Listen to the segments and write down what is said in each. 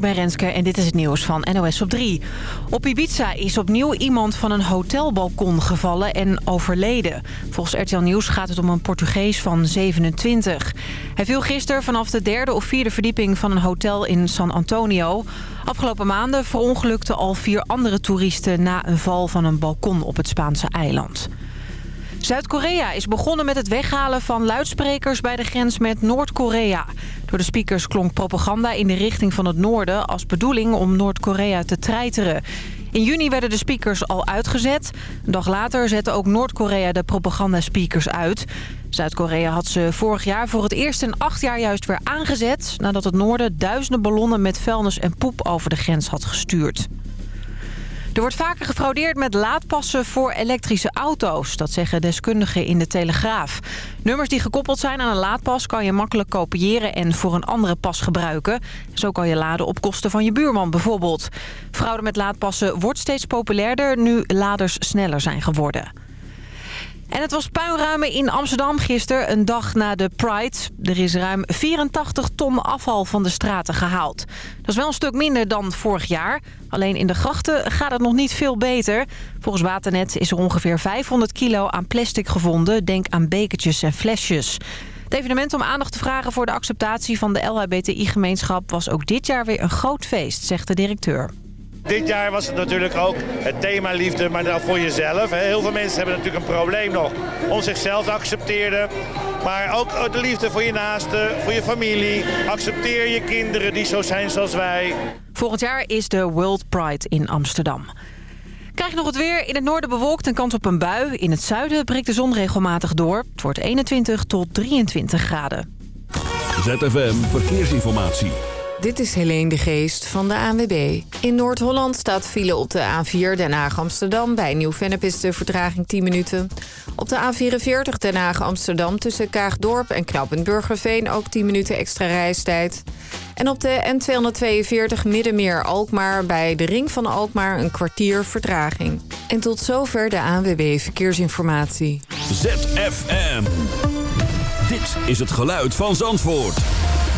ik ben Renske en dit is het nieuws van NOS op 3. Op Ibiza is opnieuw iemand van een hotelbalkon gevallen en overleden. Volgens RTL Nieuws gaat het om een Portugees van 27. Hij viel gisteren vanaf de derde of vierde verdieping van een hotel in San Antonio. Afgelopen maanden verongelukten al vier andere toeristen... na een val van een balkon op het Spaanse eiland. Zuid-Korea is begonnen met het weghalen van luidsprekers bij de grens met Noord-Korea. Door de speakers klonk propaganda in de richting van het noorden... als bedoeling om Noord-Korea te treiteren. In juni werden de speakers al uitgezet. Een dag later zette ook Noord-Korea de propagandaspeakers uit. Zuid-Korea had ze vorig jaar voor het eerst in acht jaar juist weer aangezet... nadat het noorden duizenden ballonnen met vuilnis en poep over de grens had gestuurd. Er wordt vaker gefraudeerd met laadpassen voor elektrische auto's. Dat zeggen deskundigen in de Telegraaf. Nummers die gekoppeld zijn aan een laadpas kan je makkelijk kopiëren en voor een andere pas gebruiken. Zo kan je laden op kosten van je buurman bijvoorbeeld. Fraude met laadpassen wordt steeds populairder nu laders sneller zijn geworden. En het was puinruimen in Amsterdam gisteren, een dag na de Pride. Er is ruim 84 ton afval van de straten gehaald. Dat is wel een stuk minder dan vorig jaar. Alleen in de grachten gaat het nog niet veel beter. Volgens Waternet is er ongeveer 500 kilo aan plastic gevonden. Denk aan bekertjes en flesjes. Het evenement om aandacht te vragen voor de acceptatie van de LHBTI-gemeenschap... was ook dit jaar weer een groot feest, zegt de directeur. Dit jaar was het natuurlijk ook het thema liefde, maar dan voor jezelf. Heel veel mensen hebben natuurlijk een probleem nog om zichzelf te accepteren. Maar ook de liefde voor je naasten, voor je familie. Accepteer je kinderen die zo zijn zoals wij. Volgend jaar is de World Pride in Amsterdam. Krijg je nog het weer. In het noorden bewolkt en kans op een bui. In het zuiden breekt de zon regelmatig door. Het wordt 21 tot 23 graden. ZFM Verkeersinformatie. Dit is Helene de Geest van de ANWB. In Noord-Holland staat file op de A4 Den Haag-Amsterdam. Bij Nieuw-Vennep is de vertraging 10 minuten. Op de A44 Den Haag-Amsterdam tussen Kaagdorp en Knappend Burgerveen... ook 10 minuten extra reistijd. En op de N242 Middenmeer-Alkmaar bij de Ring van Alkmaar... een kwartier vertraging. En tot zover de ANWB Verkeersinformatie. ZFM. Dit is het geluid van Zandvoort.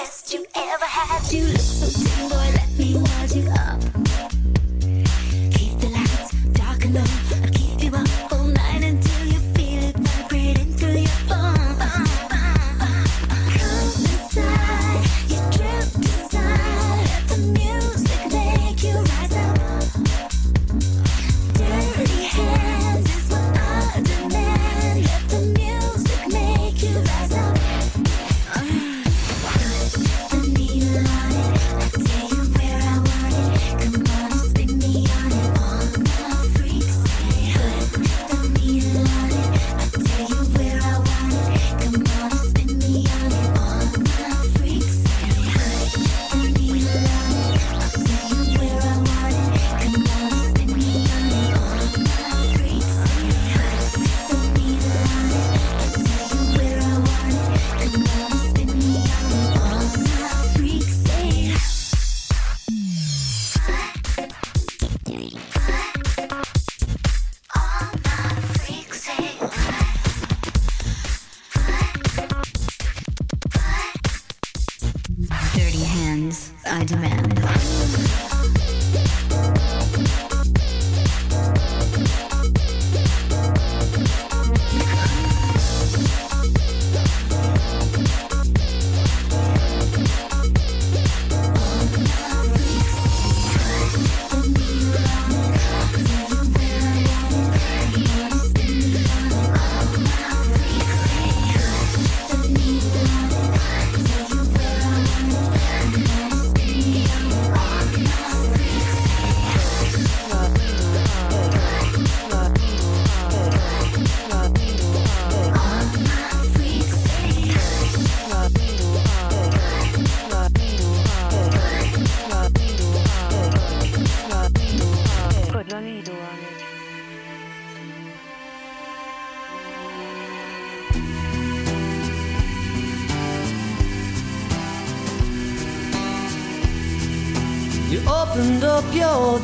best you ever had. You look so mean, boy.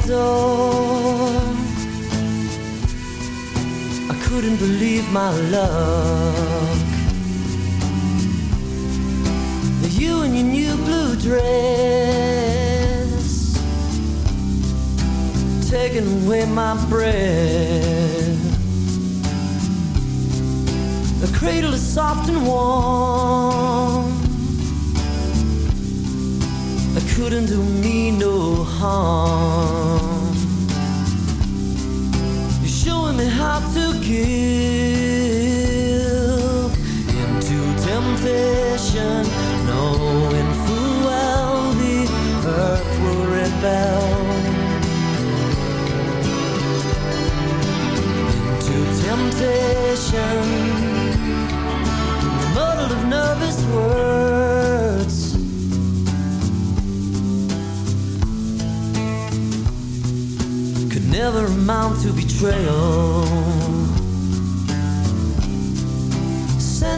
door. I couldn't believe my luck. You in your new blue dress, taking away my breath. The cradle is soft and warm. I couldn't do me no harm. into temptation, knowing full well the earth will rebel. Into temptation, of nervous words. Could never amount to betrayal.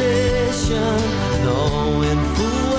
position, knowing full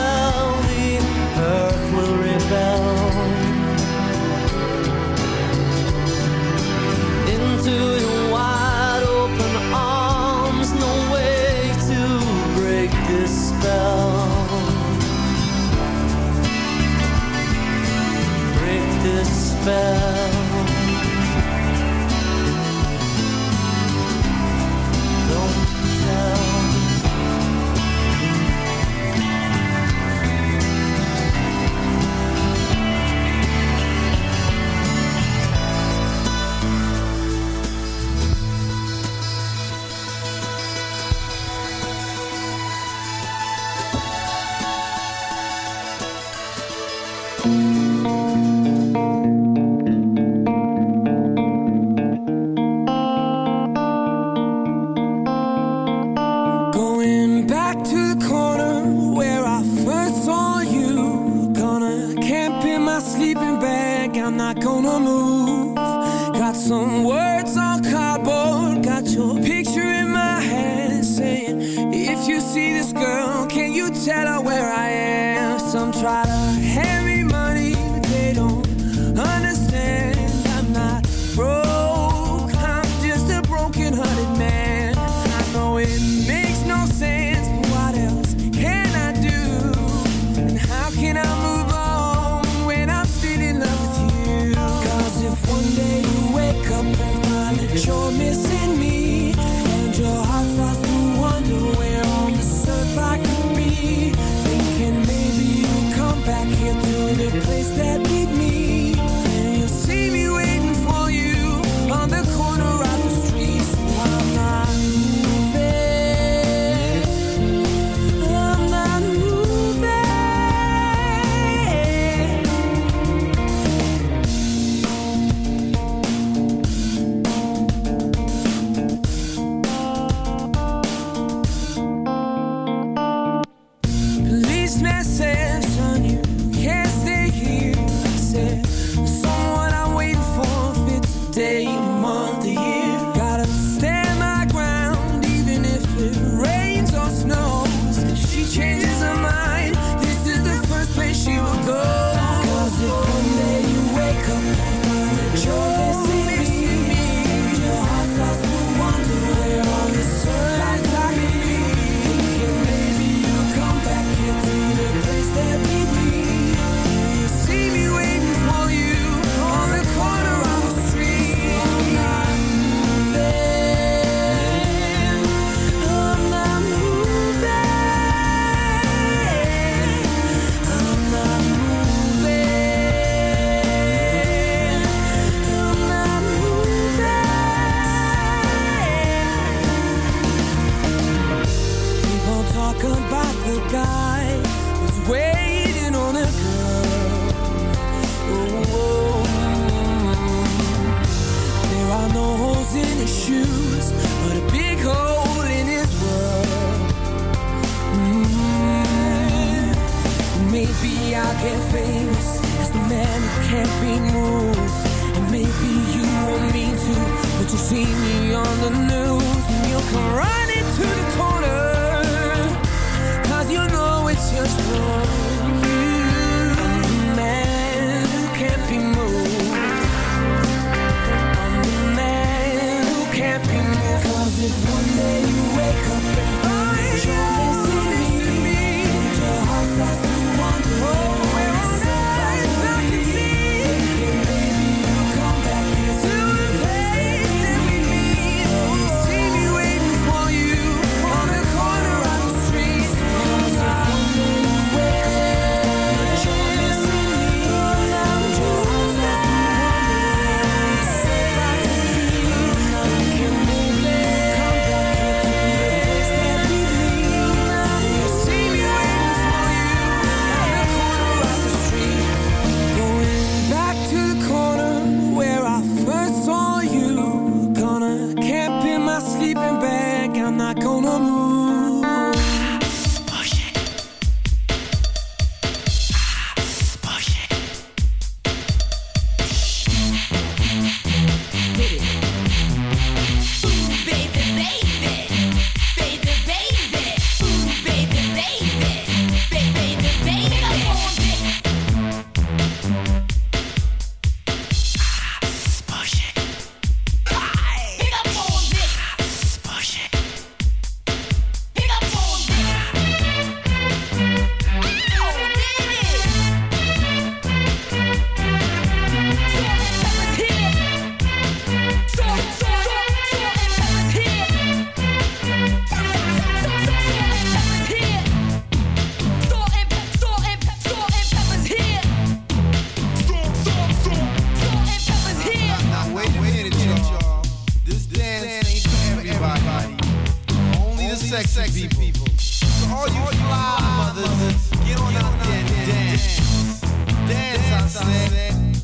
sexy, sexy people. people. So all you fly mothers, get on out there and dance. Dance, dance, I said.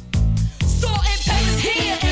Salt and Pepa's here.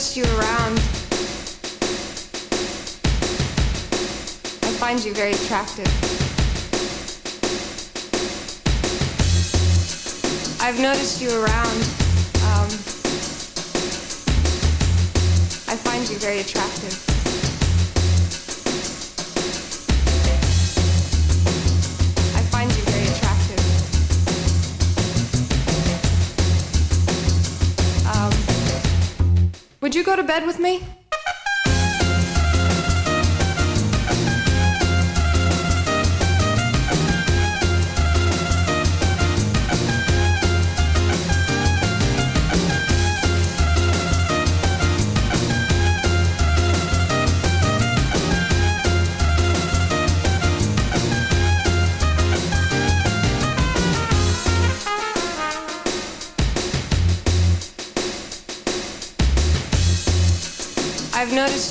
Noticed you around. I find you very attractive. I've noticed you around. Bed with me?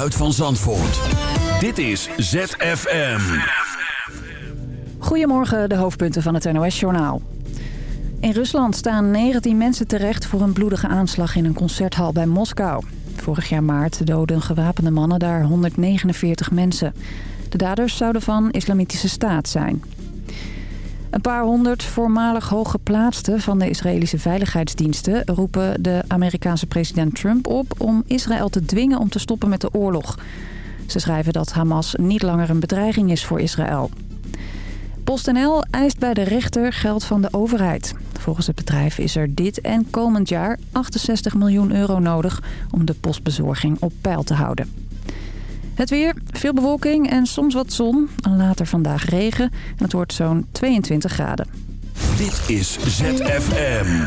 geluid van Zandvoort. Dit is ZFM. Goedemorgen, de hoofdpunten van het NOS-journaal. In Rusland staan 19 mensen terecht voor een bloedige aanslag in een concerthal bij Moskou. Vorig jaar maart doden gewapende mannen daar 149 mensen. De daders zouden van islamitische staat zijn. Een paar honderd voormalig hooggeplaatsten van de Israëlische veiligheidsdiensten... roepen de Amerikaanse president Trump op om Israël te dwingen om te stoppen met de oorlog. Ze schrijven dat Hamas niet langer een bedreiging is voor Israël. PostNL eist bij de rechter geld van de overheid. Volgens het bedrijf is er dit en komend jaar 68 miljoen euro nodig... om de postbezorging op peil te houden. Het weer, veel bewolking en soms wat zon. Later vandaag regen en het wordt zo'n 22 graden. Dit is ZFM.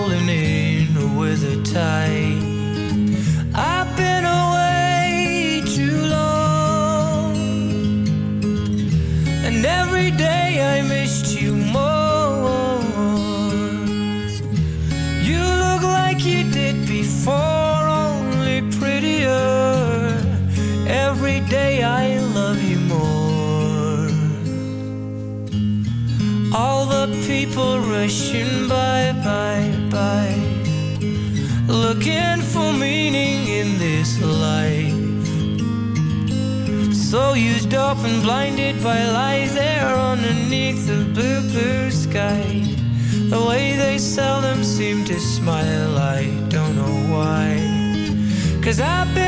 I lie there underneath the blue, blue sky. The way they seldom seem to smile, I don't know why. Cause I've been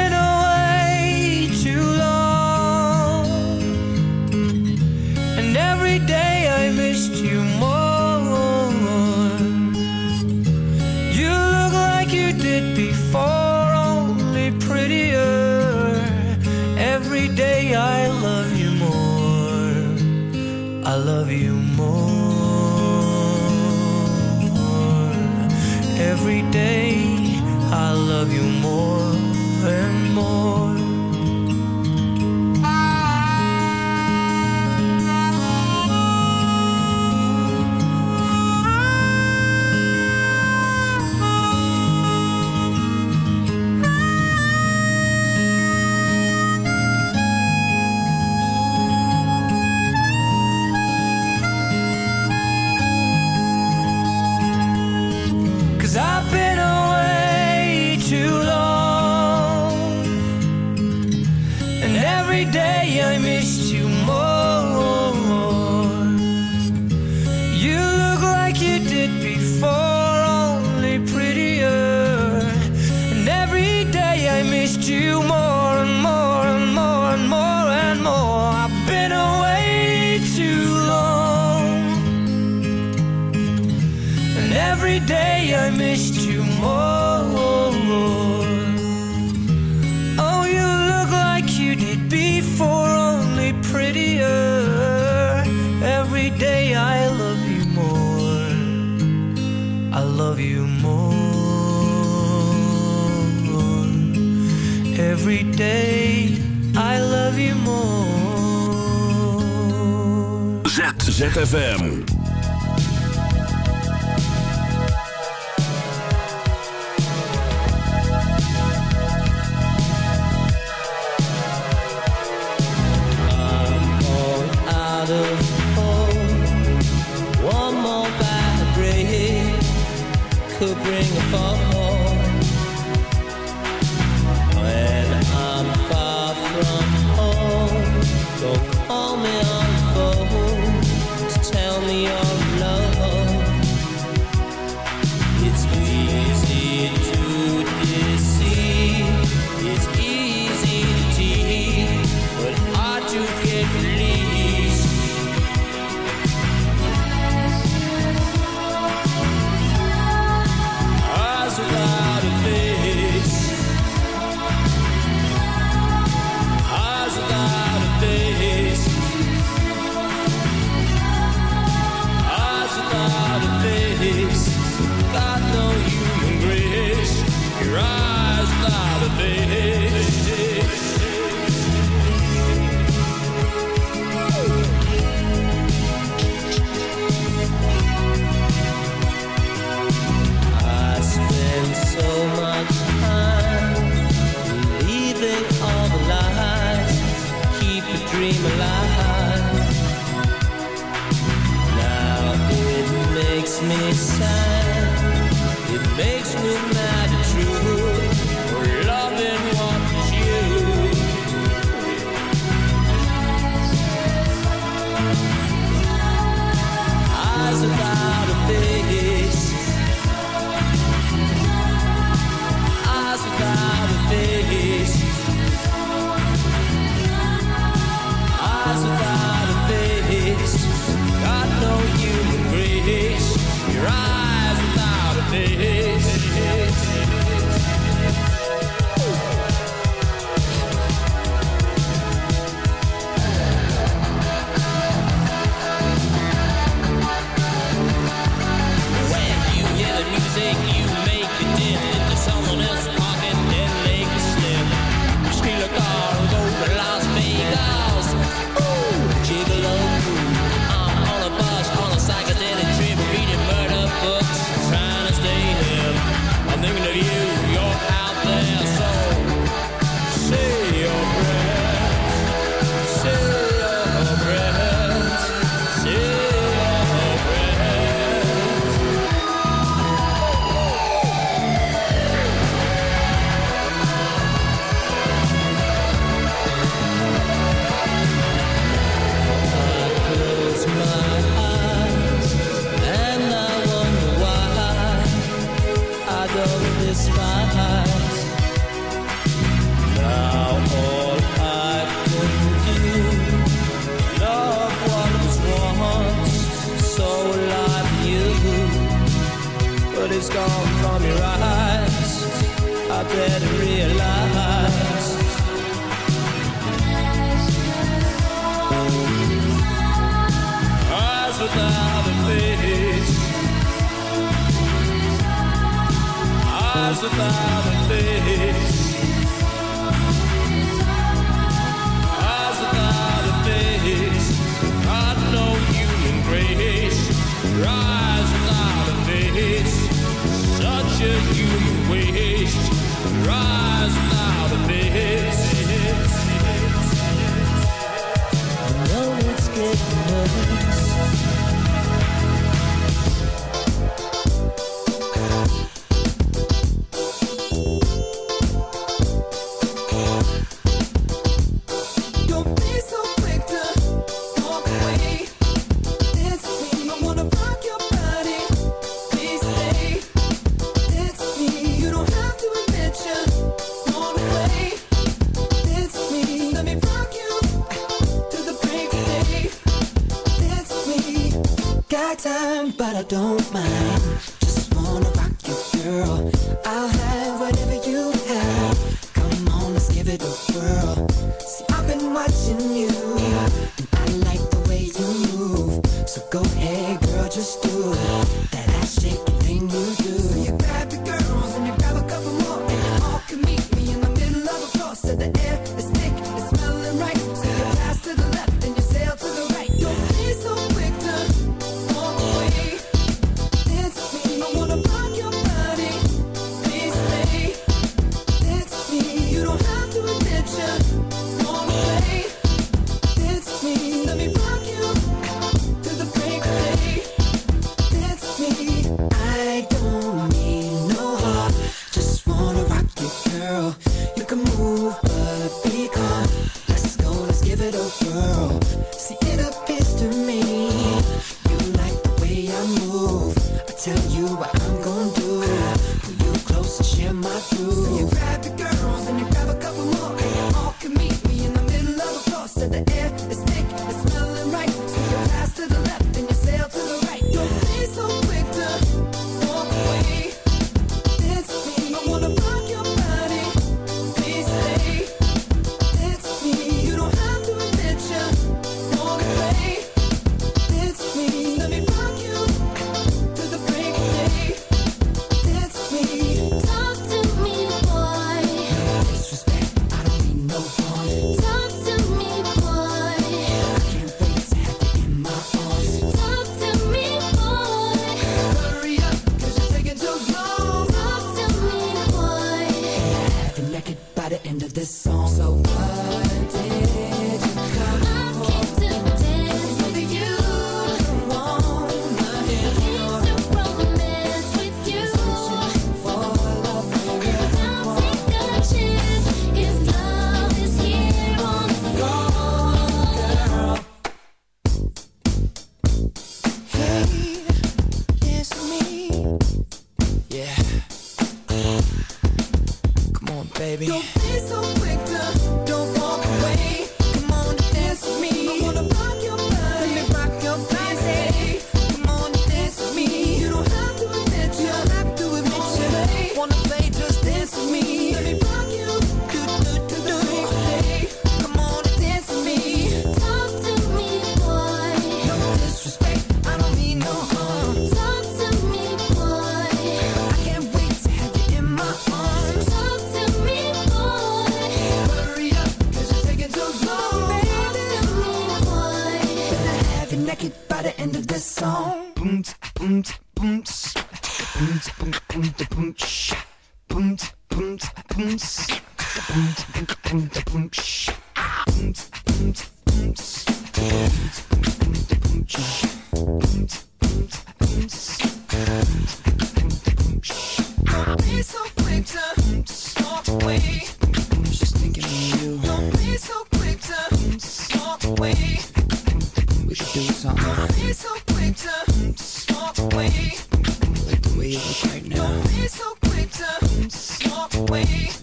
right now. No, it's so quick to walk away.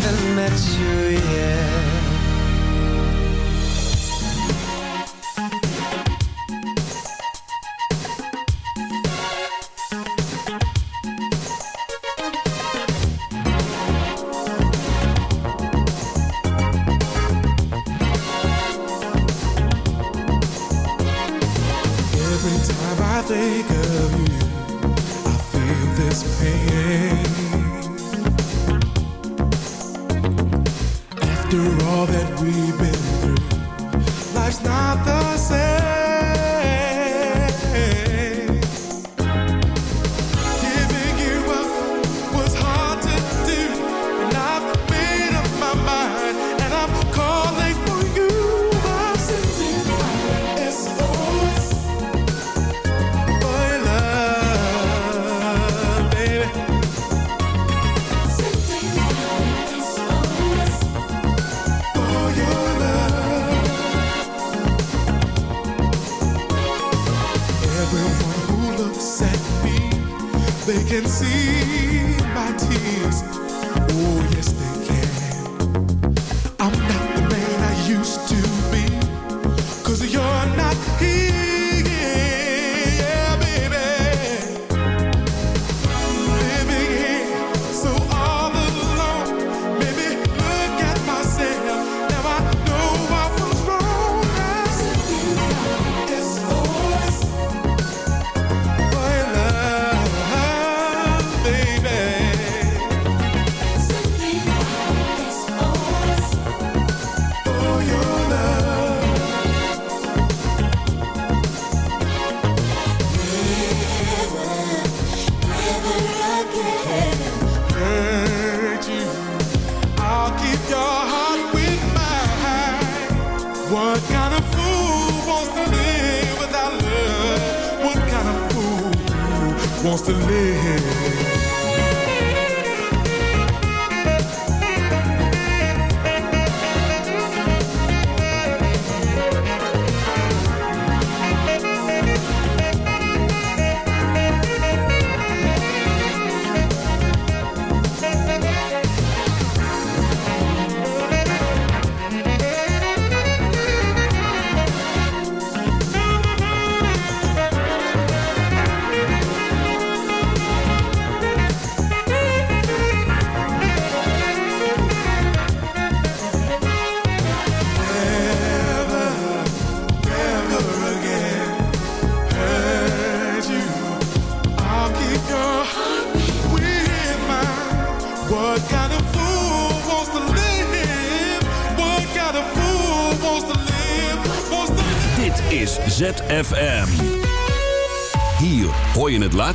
Haven't met you yet.